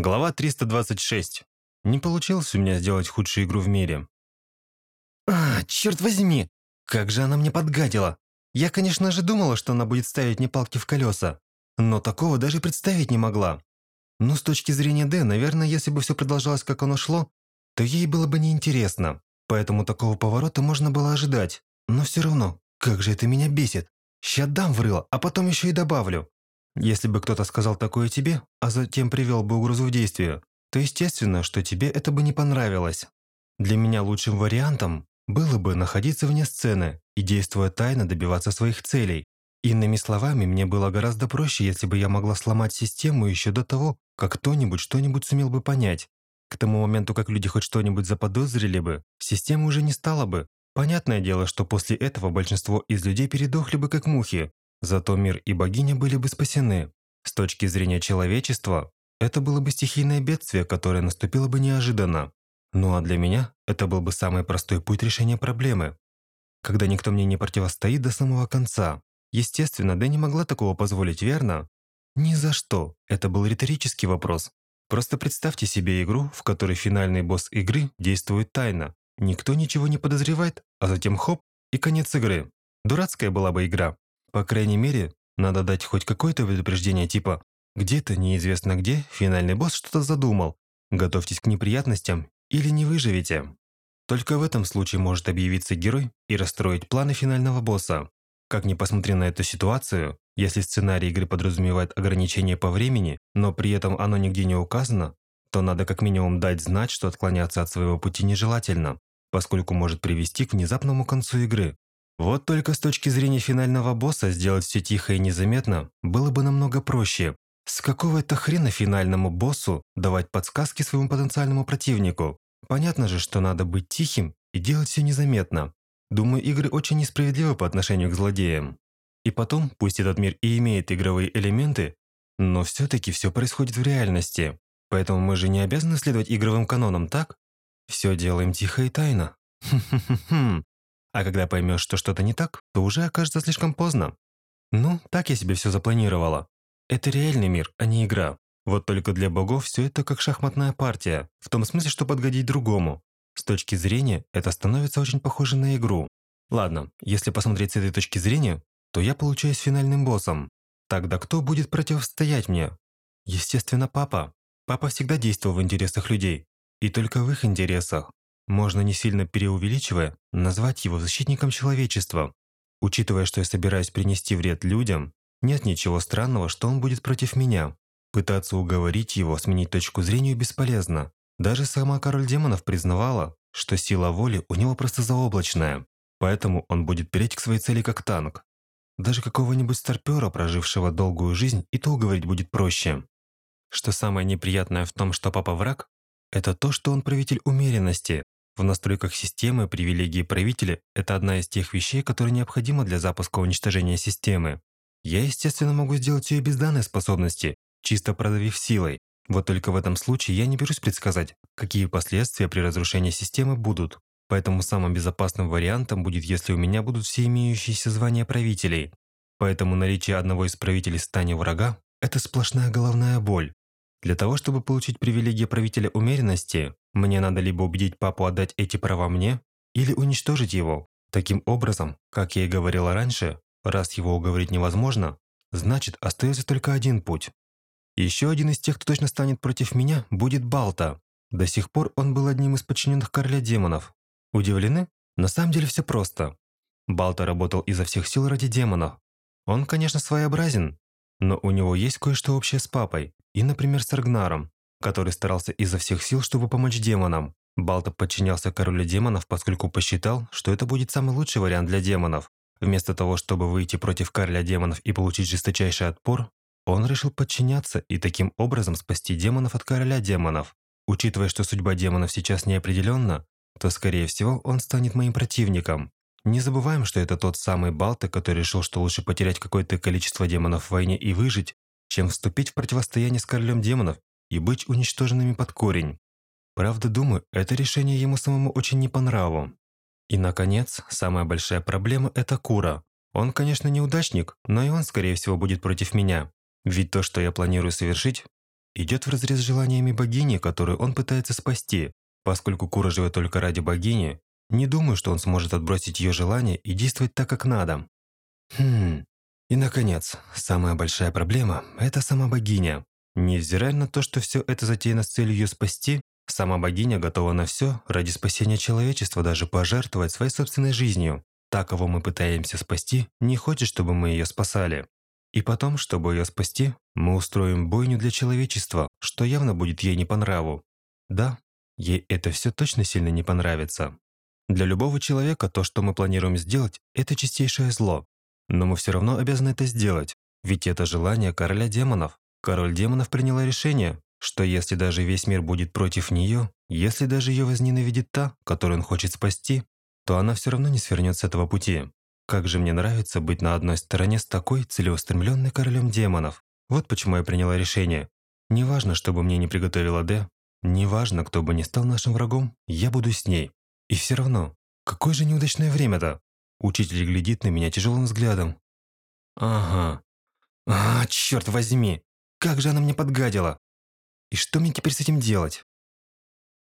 Глава 326. Не получилось у меня сделать худшую игру в мире. А, черт возьми! Как же она мне подгадила! Я, конечно же, думала, что она будет ставить мне палки в колеса, но такого даже представить не могла. Но с точки зрения Д, наверное, если бы все продолжалось, как оно шло, то ей было бы неинтересно. Поэтому такого поворота можно было ожидать. Но все равно, как же это меня бесит. Ща дам врыло, а потом еще и добавлю. Если бы кто-то сказал такое тебе, а затем привел бы угрозу в действие, то естественно, что тебе это бы не понравилось. Для меня лучшим вариантом было бы находиться вне сцены и, действуя тайно, добиваться своих целей. Иными словами, мне было гораздо проще, если бы я могла сломать систему еще до того, как кто-нибудь что-нибудь сумел бы понять. К тому моменту, как люди хоть что-нибудь заподозрили бы, система уже не стала бы. Понятное дело, что после этого большинство из людей передохли бы как мухи, Зато мир и богиня были бы спасены. С точки зрения человечества, это было бы стихийное бедствие, которое наступило бы неожиданно. Ну а для меня это был бы самый простой путь решения проблемы. Когда никто мне не противостоит до самого конца. Естественно, да не могла такого позволить, верно? Ни за что. Это был риторический вопрос. Просто представьте себе игру, в которой финальный босс игры действует тайно. Никто ничего не подозревает, а затем хоп, и конец игры. Дурацкая была бы игра. По крайней мере, надо дать хоть какое-то предупреждение типа «Где-то неизвестно где финальный босс что-то задумал. Готовьтесь к неприятностям или не выживете». Только в этом случае может объявиться герой и расстроить планы финального босса. Как ни посмотри на эту ситуацию, если сценарий игры подразумевает ограничение по времени, но при этом оно нигде не указано, то надо как минимум дать знать, что отклоняться от своего пути нежелательно, поскольку может привести к внезапному концу игры, вот только с точки зрения финального босса сделать все тихо и незаметно было бы намного проще. С какого это хрена финальному боссу давать подсказки своему потенциальному противнику? Понятно же, что надо быть тихим и делать все незаметно. Думаю, игры очень несправедливы по отношению к злодеям. И потом, пусть этот мир и имеет игровые элементы, но все-таки все происходит в реальности. Поэтому мы же не обязаны следовать игровым канонам, так? Все делаем тихо и тайно. Хм-хм-хм. А когда поймешь, что что-то не так, то уже окажется слишком поздно. Ну, так я себе все запланировала. Это реальный мир, а не игра. Вот только для богов все это как шахматная партия, в том смысле, что подгодить другому. С точки зрения, это становится очень похоже на игру. Ладно, если посмотреть с этой точки зрения, то я получаюсь финальным боссом. Тогда кто будет противостоять мне? Естественно, папа. Папа всегда действовал в интересах людей. И только в их интересах. Можно не сильно преувеличивая, назвать его защитником человечества. Учитывая, что я собираюсь принести вред людям, нет ничего странного, что он будет против меня. Пытаться уговорить его сменить точку зрения бесполезно. Даже сама король демонов признавала, что сила воли у него просто заоблачная, поэтому он будет переть к своей цели как танк. Даже какого-нибудь старпера, прожившего долгую жизнь, и то уговорить будет проще. Что самое неприятное в том, что папа враг, это то, что он правитель умеренности, в настройках системы привилегии правителя – это одна из тех вещей, которые необходимы для запуска уничтожения системы. Я, естественно, могу сделать ее без данной способности, чисто продавив силой. Вот только в этом случае я не берусь предсказать, какие последствия при разрушении системы будут. Поэтому самым безопасным вариантом будет, если у меня будут все имеющиеся звания правителей. Поэтому наличие одного из правителей в стане врага – это сплошная головная боль. Для того, чтобы получить привилегии правителя умеренности, мне надо либо убедить папу отдать эти права мне, или уничтожить его. Таким образом, как я и говорила раньше, раз его уговорить невозможно, значит остается только один путь. Еще один из тех, кто точно станет против меня, будет Балта. До сих пор он был одним из подчиненных короля демонов. Удивлены? На самом деле все просто. Балта работал изо всех сил ради демонов. Он, конечно, своеобразен, но у него есть кое-что общее с папой и, например, с Аргнаром, который старался изо всех сил, чтобы помочь демонам. Балта подчинялся королю демонов, поскольку посчитал, что это будет самый лучший вариант для демонов. Вместо того, чтобы выйти против короля демонов и получить жесточайший отпор, он решил подчиняться и таким образом спасти демонов от короля демонов. Учитывая, что судьба демонов сейчас неопределенна, то, скорее всего, он станет моим противником. Не забываем, что это тот самый Балта, который решил, что лучше потерять какое-то количество демонов в войне и выжить, чем вступить в противостояние с королем демонов и быть уничтоженными под корень. Правда, думаю, это решение ему самому очень не по нраву. И, наконец, самая большая проблема – это Кура. Он, конечно, неудачник, но и он, скорее всего, будет против меня. Ведь то, что я планирую совершить, идет вразрез с желаниями богини, которую он пытается спасти. Поскольку Кура живет только ради богини, не думаю, что он сможет отбросить ее желание и действовать так, как надо. Хм. И, наконец, самая большая проблема – это сама богиня. Невзирая на то, что все это затеяно с целью ее спасти, сама богиня готова на все ради спасения человечества даже пожертвовать своей собственной жизнью. Та, кого мы пытаемся спасти, не хочет, чтобы мы ее спасали. И потом, чтобы ее спасти, мы устроим бойню для человечества, что явно будет ей не по нраву. Да, ей это все точно сильно не понравится. Для любого человека то, что мы планируем сделать, это чистейшее зло. Но мы все равно обязаны это сделать, ведь это желание короля демонов. Король демонов приняла решение, что если даже весь мир будет против нее, если даже ее возненавидит та, которую он хочет спасти, то она все равно не свернет с этого пути. Как же мне нравится быть на одной стороне с такой целеустремленной королем демонов. Вот почему я приняла решение. Неважно, что бы мне не приготовила Д, неважно, кто бы ни стал нашим врагом, я буду с ней. И все равно, какое же неудачное время-то? Учитель глядит на меня тяжелым взглядом. Ага. А, черт возьми! Как же она мне подгадила! И что мне теперь с этим делать?